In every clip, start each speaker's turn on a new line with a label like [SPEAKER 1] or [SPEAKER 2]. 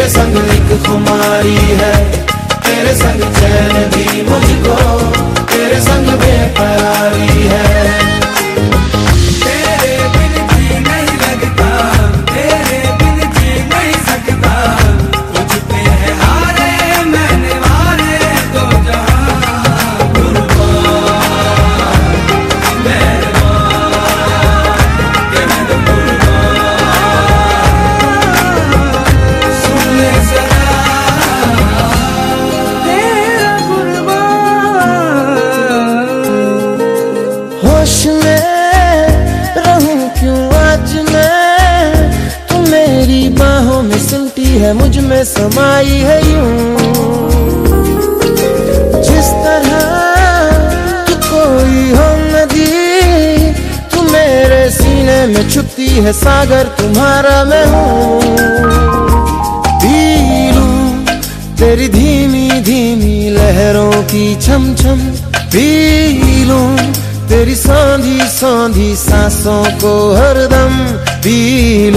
[SPEAKER 1] तेरे संग एक खुमारी है। तेरे संग चैन भी मुझको। तेरे संग बेकरारी है मुझमें समाई है यूँ। जिस तरह कोई हो नदी, तू मेरे सीने में छुपती है सागर, तुम्हारा मैं हूँ। पी तेरी धीमी धीमी लहरों की छम छम पी तेरी सौंधी सौंधी सांसों को हरदम। पी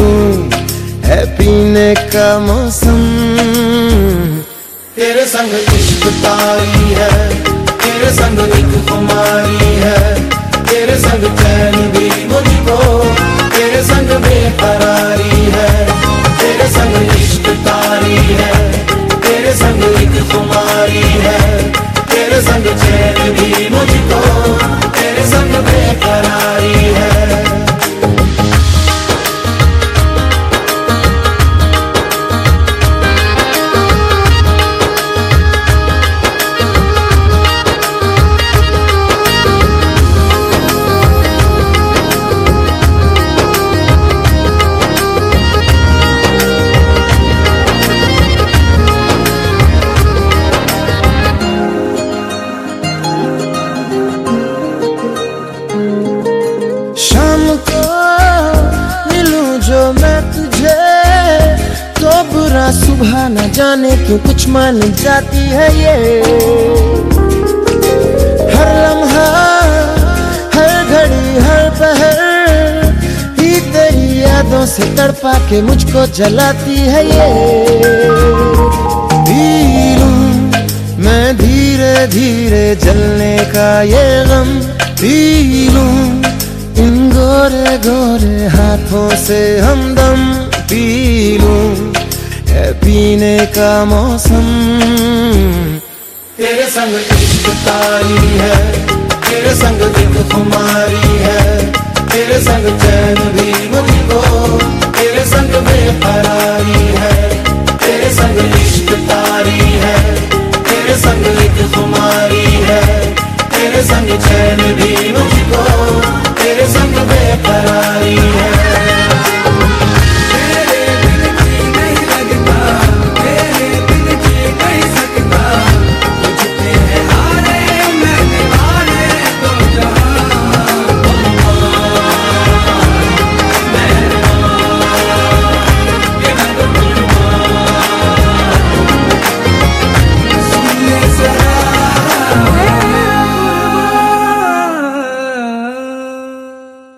[SPEAKER 1] है पीने का मौसम। तेरे संग इश्क तारी है, तेरे संग एक कुमारी है, तेरे संग चैन भी मुझको, तेरे संग सुबह न जाने क्यों कुछ मान जाती है ये? हर लम्हा, हर घड़ी, हर पहर ही तेरी यादों से तड़पा के मुझको जलाती है ये। मैं धीरे धीरे जलने का ये गम। पी इन गोरे गोरे हाथों से हमदम। पी लूँ पीने का मौसम। तेरे संग इश्क तारी है, तेरे संग दिल कुमारी है, तेरे संग चैन भी मुझको, तेरे संग बेकरारी है, तेरे संग इश्क तारी है, तेरे संग एक कुमारी है, तेरे संग चैन भी मुझको।